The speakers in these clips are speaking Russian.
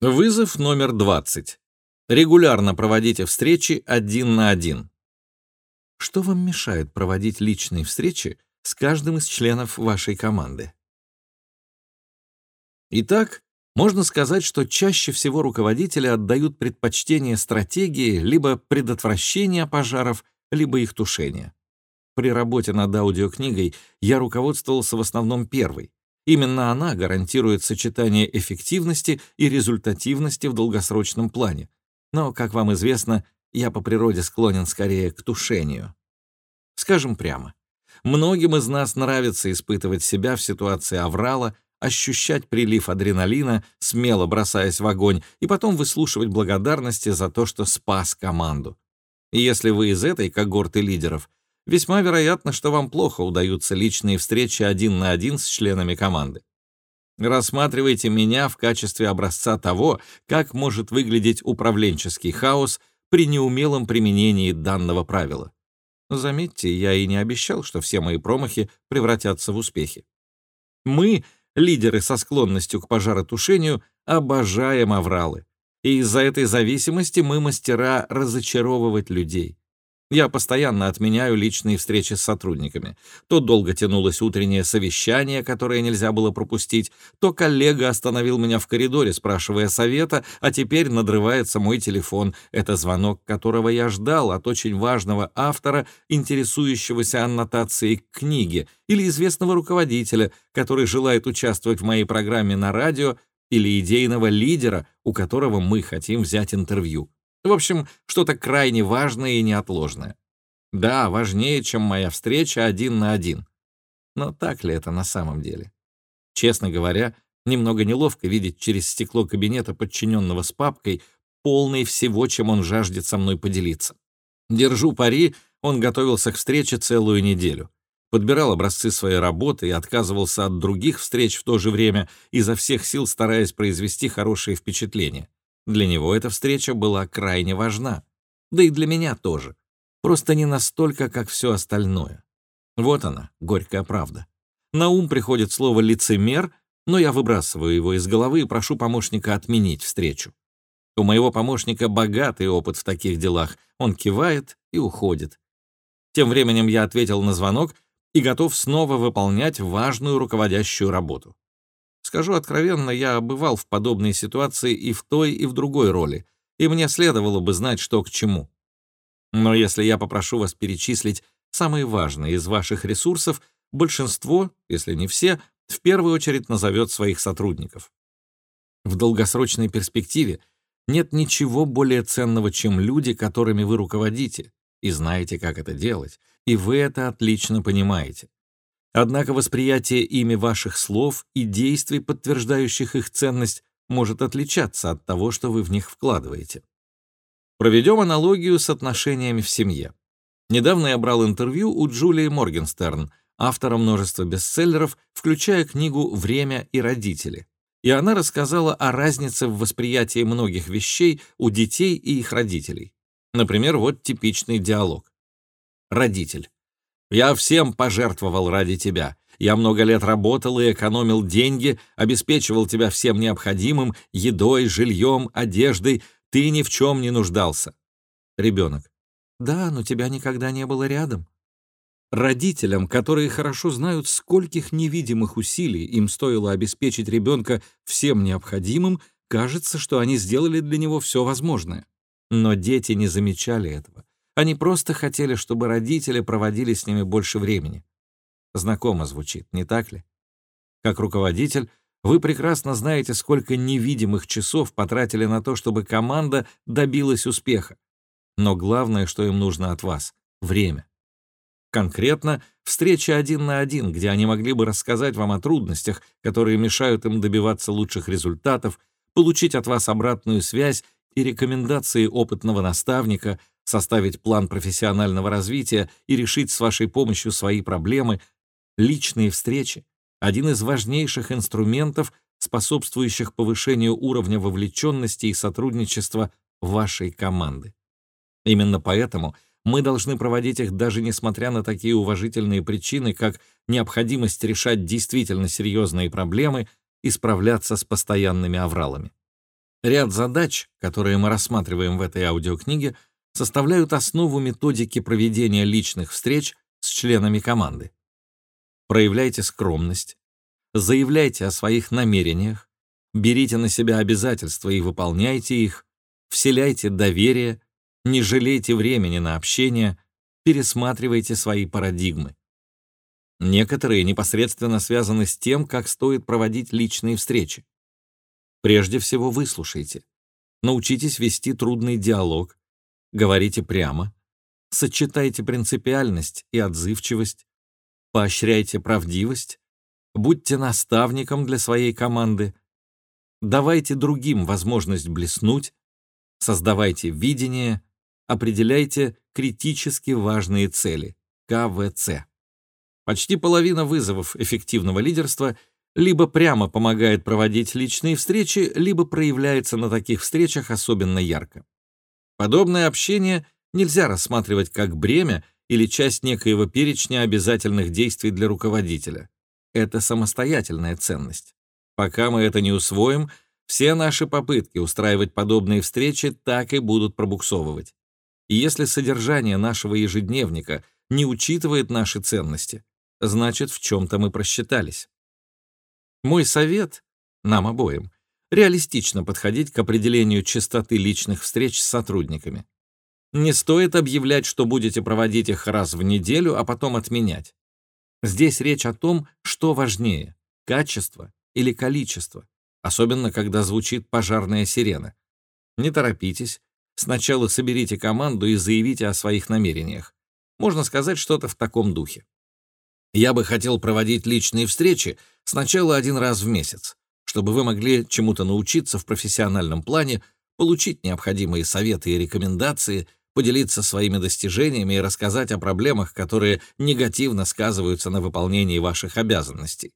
Вызов номер 20. Регулярно проводите встречи один на один. Что вам мешает проводить личные встречи с каждым из членов вашей команды? Итак, можно сказать, что чаще всего руководители отдают предпочтение стратегии либо предотвращения пожаров, либо их тушения. При работе над аудиокнигой я руководствовался в основном первой. Именно она гарантирует сочетание эффективности и результативности в долгосрочном плане. Но, как вам известно, я по природе склонен скорее к тушению. Скажем прямо, многим из нас нравится испытывать себя в ситуации аврала, ощущать прилив адреналина, смело бросаясь в огонь, и потом выслушивать благодарности за то, что спас команду. И если вы из этой когорты лидеров, весьма вероятно, что вам плохо удаются личные встречи один на один с членами команды. Рассматривайте меня в качестве образца того, как может выглядеть управленческий хаос при неумелом применении данного правила. Заметьте, я и не обещал, что все мои промахи превратятся в успехи. Мы, лидеры со склонностью к пожаротушению, обожаем авралы. И из-за этой зависимости мы мастера разочаровывать людей. Я постоянно отменяю личные встречи с сотрудниками. То долго тянулось утреннее совещание, которое нельзя было пропустить, то коллега остановил меня в коридоре, спрашивая совета, а теперь надрывается мой телефон. Это звонок, которого я ждал от очень важного автора, интересующегося аннотацией к книге, или известного руководителя, который желает участвовать в моей программе на радио, или идейного лидера, у которого мы хотим взять интервью. В общем, что-то крайне важное и неотложное. Да, важнее, чем моя встреча один на один. Но так ли это на самом деле? Честно говоря, немного неловко видеть через стекло кабинета подчиненного с папкой, полной всего, чем он жаждет со мной поделиться. Держу пари, он готовился к встрече целую неделю. Подбирал образцы своей работы и отказывался от других встреч в то же время, изо всех сил стараясь произвести хорошее впечатление. Для него эта встреча была крайне важна. Да и для меня тоже. Просто не настолько, как все остальное. Вот она, горькая правда. На ум приходит слово «лицемер», но я выбрасываю его из головы и прошу помощника отменить встречу. У моего помощника богатый опыт в таких делах. Он кивает и уходит. Тем временем я ответил на звонок и готов снова выполнять важную руководящую работу. Скажу откровенно, я бывал в подобной ситуации и в той, и в другой роли, и мне следовало бы знать, что к чему. Но если я попрошу вас перечислить самые важные из ваших ресурсов, большинство, если не все, в первую очередь назовет своих сотрудников. В долгосрочной перспективе нет ничего более ценного, чем люди, которыми вы руководите, и знаете, как это делать, и вы это отлично понимаете. Однако восприятие ими ваших слов и действий, подтверждающих их ценность, может отличаться от того, что вы в них вкладываете. Проведем аналогию с отношениями в семье. Недавно я брал интервью у Джулии Моргенстерн, автора множества бестселлеров, включая книгу «Время и родители». И она рассказала о разнице в восприятии многих вещей у детей и их родителей. Например, вот типичный диалог. Родитель. Я всем пожертвовал ради тебя. Я много лет работал и экономил деньги, обеспечивал тебя всем необходимым, едой, жильем, одеждой. Ты ни в чем не нуждался. Ребенок. Да, но тебя никогда не было рядом. Родителям, которые хорошо знают, скольких невидимых усилий им стоило обеспечить ребенка всем необходимым, кажется, что они сделали для него все возможное. Но дети не замечали этого. Они просто хотели, чтобы родители проводили с ними больше времени. Знакомо звучит, не так ли? Как руководитель, вы прекрасно знаете, сколько невидимых часов потратили на то, чтобы команда добилась успеха. Но главное, что им нужно от вас — время. Конкретно, встреча один на один, где они могли бы рассказать вам о трудностях, которые мешают им добиваться лучших результатов, получить от вас обратную связь и рекомендации опытного наставника, составить план профессионального развития и решить с вашей помощью свои проблемы, личные встречи — один из важнейших инструментов, способствующих повышению уровня вовлеченности и сотрудничества вашей команды. Именно поэтому мы должны проводить их даже несмотря на такие уважительные причины, как необходимость решать действительно серьезные проблемы и справляться с постоянными авралами. Ряд задач, которые мы рассматриваем в этой аудиокниге, составляют основу методики проведения личных встреч с членами команды. Проявляйте скромность, заявляйте о своих намерениях, берите на себя обязательства и выполняйте их, вселяйте доверие, не жалейте времени на общение, пересматривайте свои парадигмы. Некоторые непосредственно связаны с тем, как стоит проводить личные встречи. Прежде всего выслушайте. Научитесь вести трудный диалог, говорите прямо, сочетайте принципиальность и отзывчивость, поощряйте правдивость, будьте наставником для своей команды, давайте другим возможность блеснуть, создавайте видение, определяйте критически важные цели, КВЦ. Почти половина вызовов эффективного лидерства либо прямо помогает проводить личные встречи, либо проявляется на таких встречах особенно ярко. Подобное общение нельзя рассматривать как бремя или часть некоего перечня обязательных действий для руководителя. Это самостоятельная ценность. Пока мы это не усвоим, все наши попытки устраивать подобные встречи так и будут пробуксовывать. И если содержание нашего ежедневника не учитывает наши ценности, значит, в чем-то мы просчитались. Мой совет нам обоим — реалистично подходить к определению частоты личных встреч с сотрудниками. Не стоит объявлять, что будете проводить их раз в неделю, а потом отменять. Здесь речь о том, что важнее — качество или количество, особенно когда звучит пожарная сирена. Не торопитесь, сначала соберите команду и заявите о своих намерениях. Можно сказать что-то в таком духе. Я бы хотел проводить личные встречи сначала один раз в месяц, чтобы вы могли чему-то научиться в профессиональном плане, получить необходимые советы и рекомендации — поделиться своими достижениями и рассказать о проблемах, которые негативно сказываются на выполнении ваших обязанностей.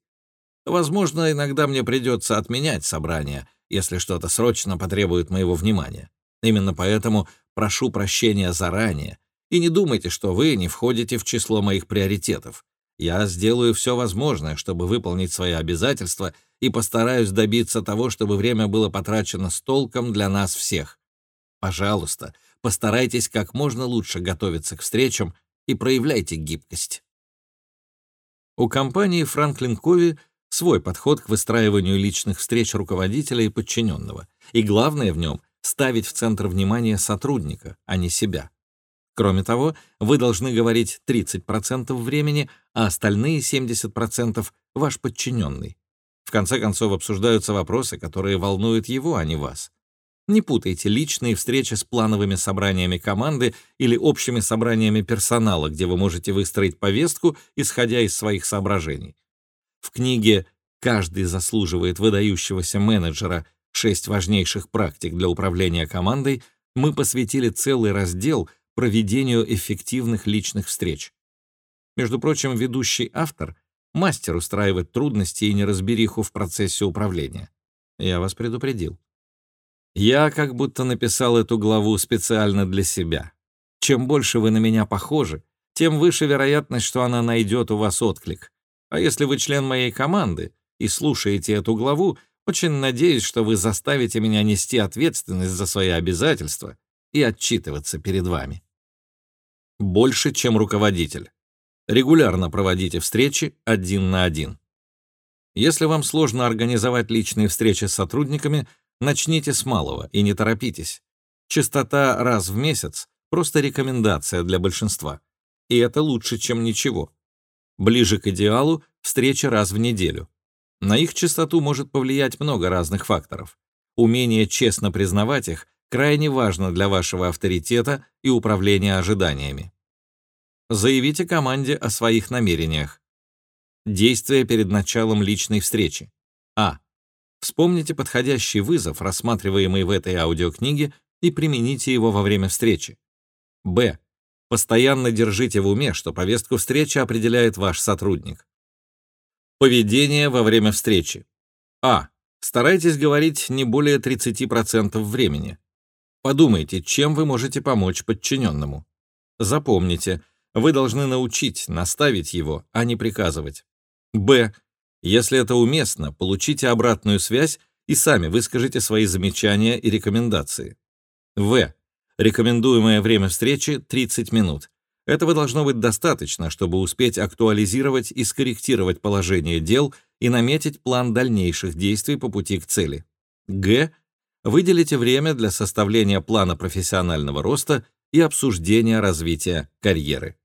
Возможно, иногда мне придется отменять собрание, если что-то срочно потребует моего внимания. Именно поэтому прошу прощения заранее, и не думайте, что вы не входите в число моих приоритетов. Я сделаю все возможное, чтобы выполнить свои обязательства и постараюсь добиться того, чтобы время было потрачено с толком для нас всех. Пожалуйста, Постарайтесь как можно лучше готовиться к встречам и проявляйте гибкость. У компании Franklin Covey свой подход к выстраиванию личных встреч руководителя и подчиненного, и главное в нем — ставить в центр внимания сотрудника, а не себя. Кроме того, вы должны говорить 30% времени, а остальные 70% — ваш подчиненный. В конце концов, обсуждаются вопросы, которые волнуют его, а не вас. Не путайте личные встречи с плановыми собраниями команды или общими собраниями персонала, где вы можете выстроить повестку, исходя из своих соображений. В книге «Каждый заслуживает выдающегося менеджера. Шесть важнейших практик для управления командой» мы посвятили целый раздел проведению эффективных личных встреч. Между прочим, ведущий автор — мастер устраивать трудности и неразбериху в процессе управления. Я вас предупредил. Я как будто написал эту главу специально для себя. Чем больше вы на меня похожи, тем выше вероятность, что она найдет у вас отклик. А если вы член моей команды и слушаете эту главу, очень надеюсь, что вы заставите меня нести ответственность за свои обязательства и отчитываться перед вами. Больше, чем руководитель. Регулярно проводите встречи один на один. Если вам сложно организовать личные встречи с сотрудниками, Начните с малого и не торопитесь. Частота раз в месяц — просто рекомендация для большинства. И это лучше, чем ничего. Ближе к идеалу — встреча раз в неделю. На их частоту может повлиять много разных факторов. Умение честно признавать их крайне важно для вашего авторитета и управления ожиданиями. Заявите команде о своих намерениях. Действия перед началом личной встречи. А. Вспомните подходящий вызов, рассматриваемый в этой аудиокниге, и примените его во время встречи. Б. Постоянно держите в уме, что повестку встречи определяет ваш сотрудник. Поведение во время встречи. А. Старайтесь говорить не более 30% времени. Подумайте, чем вы можете помочь подчиненному. Запомните, вы должны научить, наставить его, а не приказывать. Б. Если это уместно, получите обратную связь и сами выскажите свои замечания и рекомендации. В. Рекомендуемое время встречи 30 минут. Этого должно быть достаточно, чтобы успеть актуализировать и скорректировать положение дел и наметить план дальнейших действий по пути к цели. Г. Выделите время для составления плана профессионального роста и обсуждения развития карьеры.